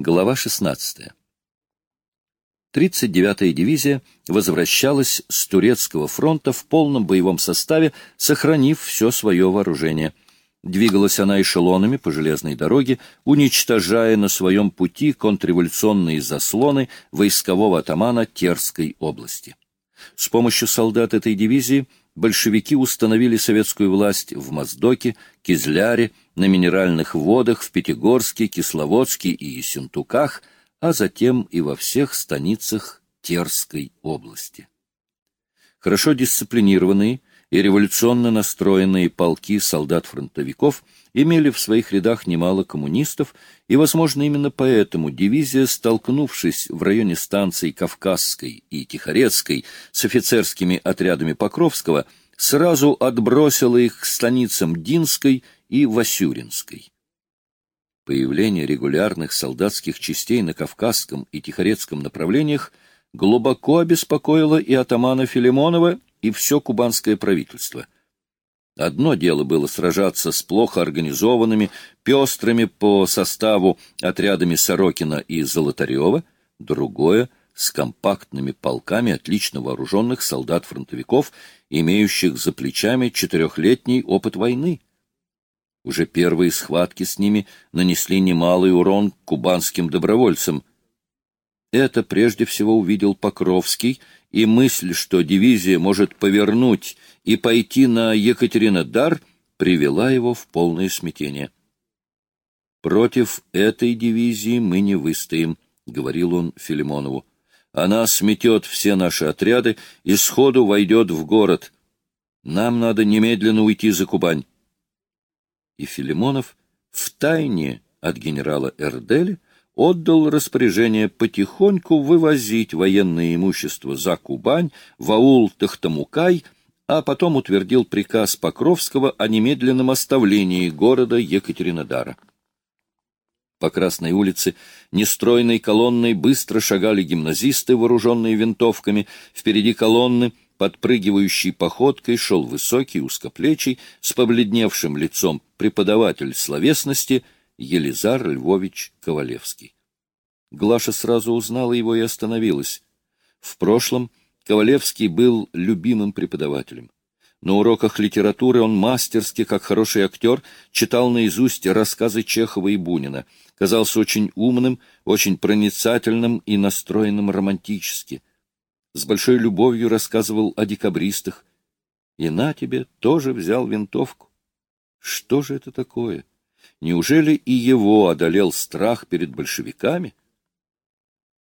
Глава 16. 39-я дивизия возвращалась с турецкого фронта в полном боевом составе, сохранив все свое вооружение. Двигалась она эшелонами по железной дороге, уничтожая на своем пути контрреволюционные заслоны войскового атамана Терской области. С помощью солдат этой дивизии большевики установили советскую власть в Моздоке, Кизляре, на минеральных водах в Пятигорске, Кисловодске и Ессентуках, а затем и во всех станицах Терской области. Хорошо дисциплинированные и революционно настроенные полки солдат-фронтовиков имели в своих рядах немало коммунистов, и, возможно, именно поэтому дивизия, столкнувшись в районе станций Кавказской и Тихорецкой с офицерскими отрядами Покровского, сразу отбросила их к станицам Динской и Васюринской. Появление регулярных солдатских частей на Кавказском и Тихорецком направлениях глубоко обеспокоило и атамана Филимонова, и все кубанское правительство. Одно дело было сражаться с плохо организованными, пестрыми по составу отрядами Сорокина и Золотарева, другое — с компактными полками отлично вооруженных солдат-фронтовиков, имеющих за плечами четырехлетний опыт войны. Уже первые схватки с ними нанесли немалый урон кубанским добровольцам. Это прежде всего увидел Покровский, и мысль, что дивизия может повернуть и пойти на Екатеринодар, привела его в полное смятение. «Против этой дивизии мы не выстоим», — говорил он Филимонову. «Она сметет все наши отряды и сходу войдет в город. Нам надо немедленно уйти за Кубань» и Филимонов втайне от генерала Эрдели отдал распоряжение потихоньку вывозить военное имущество за Кубань, в аул Тахтамукай, а потом утвердил приказ Покровского о немедленном оставлении города Екатеринодара. По Красной улице нестройной колонной быстро шагали гимназисты, вооруженные винтовками, впереди колонны — подпрыгивающей походкой шел высокий, узкоплечий, с побледневшим лицом преподаватель словесности Елизар Львович Ковалевский. Глаша сразу узнала его и остановилась. В прошлом Ковалевский был любимым преподавателем. На уроках литературы он мастерски, как хороший актер, читал наизусть рассказы Чехова и Бунина. Казался очень умным, очень проницательным и настроенным романтически с большой любовью рассказывал о декабристах. И на тебе тоже взял винтовку. Что же это такое? Неужели и его одолел страх перед большевиками?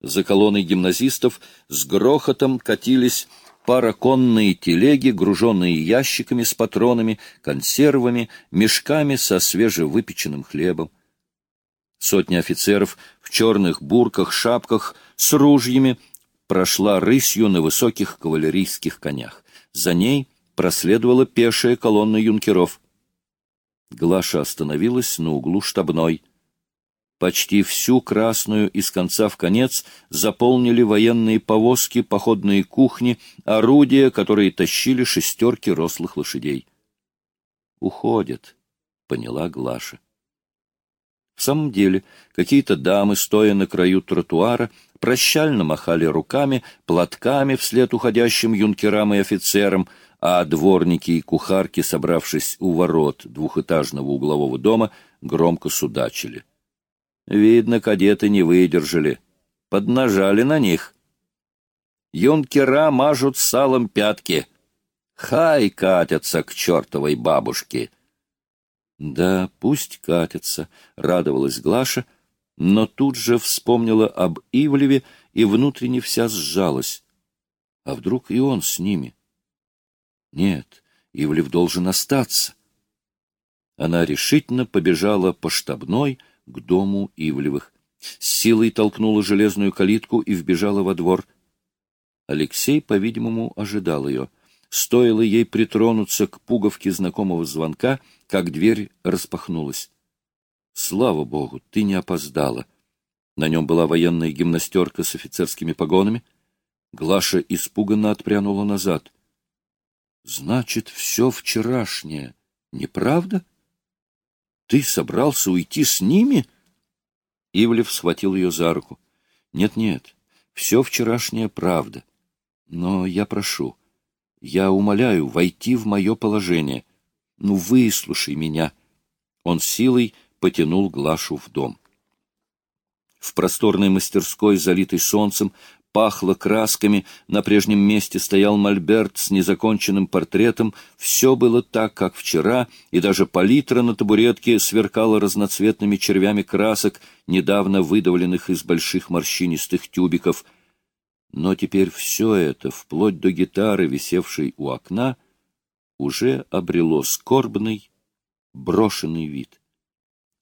За колонной гимназистов с грохотом катились параконные телеги, груженные ящиками с патронами, консервами, мешками со свежевыпеченным хлебом. Сотни офицеров в черных бурках, шапках, с ружьями прошла рысью на высоких кавалерийских конях. За ней проследовала пешая колонна юнкеров. Глаша остановилась на углу штабной. Почти всю красную из конца в конец заполнили военные повозки, походные кухни, орудия, которые тащили шестерки рослых лошадей. «Уходят», — поняла Глаша. В самом деле, какие-то дамы, стоя на краю тротуара, прощально махали руками, платками вслед уходящим юнкерам и офицерам, а дворники и кухарки, собравшись у ворот двухэтажного углового дома, громко судачили. Видно, кадеты не выдержали. Поднажали на них. Юнкера мажут салом пятки. Хай катятся к чертовой бабушке. Да, пусть катятся, — радовалась Глаша, — но тут же вспомнила об Ивлеве и внутренне вся сжалась. А вдруг и он с ними? Нет, Ивлев должен остаться. Она решительно побежала по штабной к дому Ивлевых. С силой толкнула железную калитку и вбежала во двор. Алексей, по-видимому, ожидал ее. Стоило ей притронуться к пуговке знакомого звонка, как дверь распахнулась. Слава богу, ты не опоздала. На нем была военная гимнастерка с офицерскими погонами. Глаша испуганно отпрянула назад. Значит, все вчерашнее, неправда? Ты собрался уйти с ними? Ивлев схватил ее за руку. «Нет-нет, все вчерашняя правда. Но я прошу, я умоляю войти в мое положение. Ну, выслушай меня». Он силой потянул Глашу в дом. В просторной мастерской, залитой солнцем, пахло красками, на прежнем месте стоял мольберт с незаконченным портретом, все было так, как вчера, и даже палитра на табуретке сверкала разноцветными червями красок, недавно выдавленных из больших морщинистых тюбиков. Но теперь все это, вплоть до гитары, висевшей у окна, уже обрело скорбный, брошенный вид.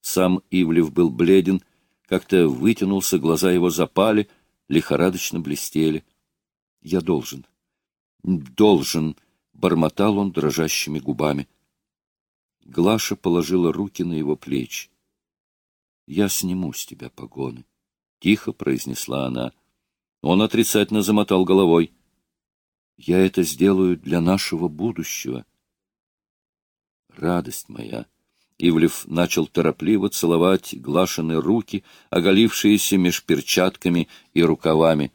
Сам Ивлев был бледен, как-то вытянулся, глаза его запали — лихорадочно блестели. «Я должен, должен», — бормотал он дрожащими губами. Глаша положила руки на его плечи. «Я сниму с тебя погоны», — тихо произнесла она. Он отрицательно замотал головой. «Я это сделаю для нашего будущего». «Радость моя!» Ивлев начал торопливо целовать глашеные руки, оголившиеся меж перчатками и рукавами.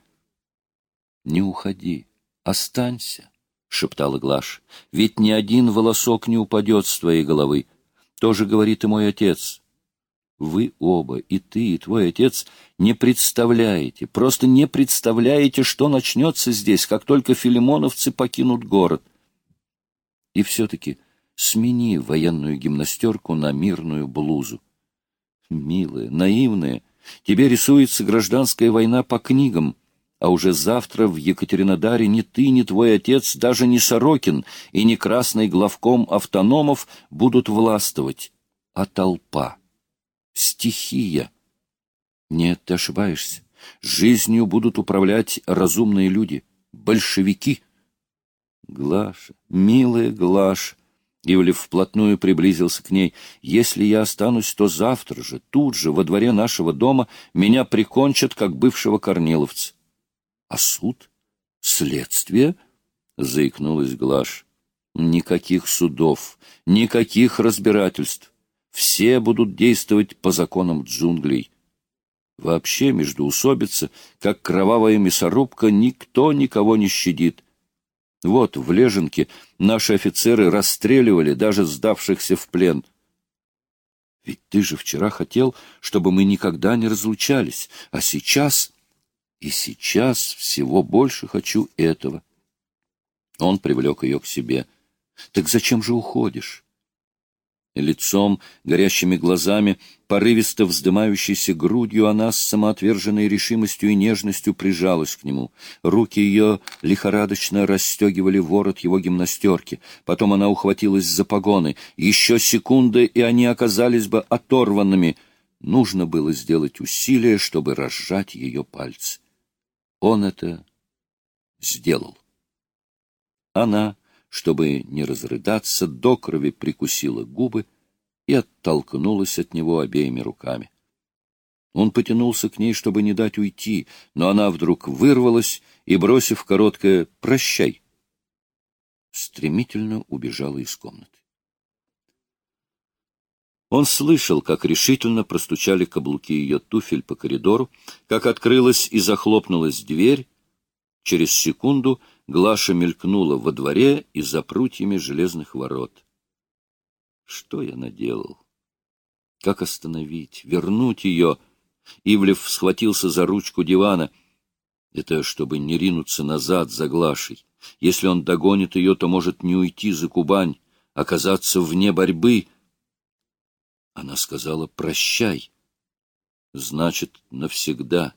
— Не уходи, останься, — шептала Глаш, — ведь ни один волосок не упадет с твоей головы. Тоже говорит и мой отец. Вы оба, и ты, и твой отец, не представляете, просто не представляете, что начнется здесь, как только филимоновцы покинут город. И все-таки смени военную гимнастерку на мирную блузу. Милая, наивная, тебе рисуется гражданская война по книгам, а уже завтра в Екатеринодаре ни ты, ни твой отец, даже не Сорокин и не красный главком автономов будут властвовать, а толпа, стихия. Нет, ты ошибаешься. Жизнью будут управлять разумные люди, большевики. Глаша, милая Глаша, Ивлев вплотную приблизился к ней. «Если я останусь, то завтра же, тут же, во дворе нашего дома, меня прикончат, как бывшего корниловца». «А суд? Следствие?» — заикнулась Глаш. «Никаких судов, никаких разбирательств. Все будут действовать по законам джунглей». Вообще, междуусобица, как кровавая мясорубка, никто никого не щадит. Вот в Леженке наши офицеры расстреливали даже сдавшихся в плен. Ведь ты же вчера хотел, чтобы мы никогда не разлучались, а сейчас... И сейчас всего больше хочу этого. Он привлек ее к себе. Так зачем же уходишь? Лицом, горящими глазами, порывисто вздымающейся грудью, она с самоотверженной решимостью и нежностью прижалась к нему. Руки ее лихорадочно расстегивали ворот его гимнастерки. Потом она ухватилась за погоны. Еще секунды, и они оказались бы оторванными. Нужно было сделать усилие, чтобы разжать ее пальцы. Он это сделал. Она чтобы не разрыдаться, до крови прикусила губы и оттолкнулась от него обеими руками. Он потянулся к ней, чтобы не дать уйти, но она вдруг вырвалась и, бросив короткое «прощай», стремительно убежала из комнаты. Он слышал, как решительно простучали каблуки ее туфель по коридору, как открылась и захлопнулась дверь. Через секунду Глаша мелькнула во дворе и за прутьями железных ворот. Что я наделал? Как остановить, вернуть ее? Ивлев схватился за ручку дивана. Это чтобы не ринуться назад за Глашей. Если он догонит ее, то может не уйти за Кубань, оказаться вне борьбы. Она сказала «прощай». Значит, навсегда.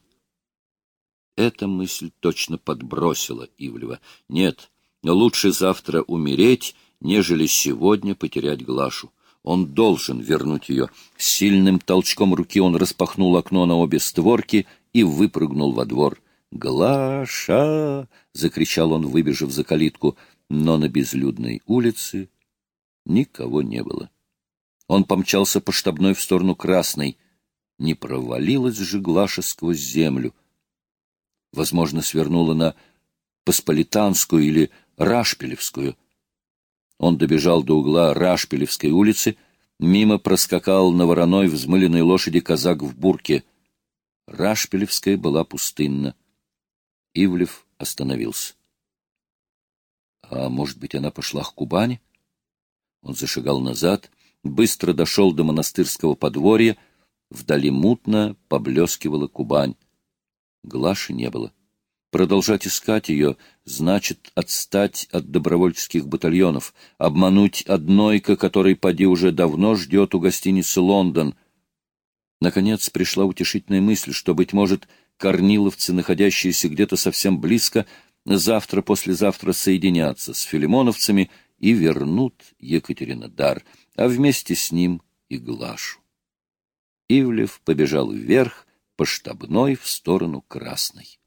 Эта мысль точно подбросила Ивлева. Нет, лучше завтра умереть, нежели сегодня потерять Глашу. Он должен вернуть ее. Сильным толчком руки он распахнул окно на обе створки и выпрыгнул во двор. «Глаша!» — закричал он, выбежав за калитку, но на безлюдной улице никого не было. Он помчался по штабной в сторону Красной. Не провалилась же Глаша сквозь землю — возможно, свернула на Посполитанскую или Рашпилевскую. Он добежал до угла Рашпилевской улицы, мимо проскакал на вороной взмыленной лошади казак в бурке. Рашпилевская была пустынна. Ивлев остановился. А может быть, она пошла к Кубани? Он зашагал назад, быстро дошел до монастырского подворья. Вдали мутно поблескивала Кубань. Глаши не было. Продолжать искать ее значит отстать от добровольческих батальонов, обмануть однойка, который поди уже давно ждет у гостиницы «Лондон». Наконец пришла утешительная мысль, что, быть может, корниловцы, находящиеся где-то совсем близко, завтра-послезавтра соединятся с филимоновцами и вернут Екатеринодар, а вместе с ним и Глашу. Ивлев побежал вверх по штабной в сторону Красной.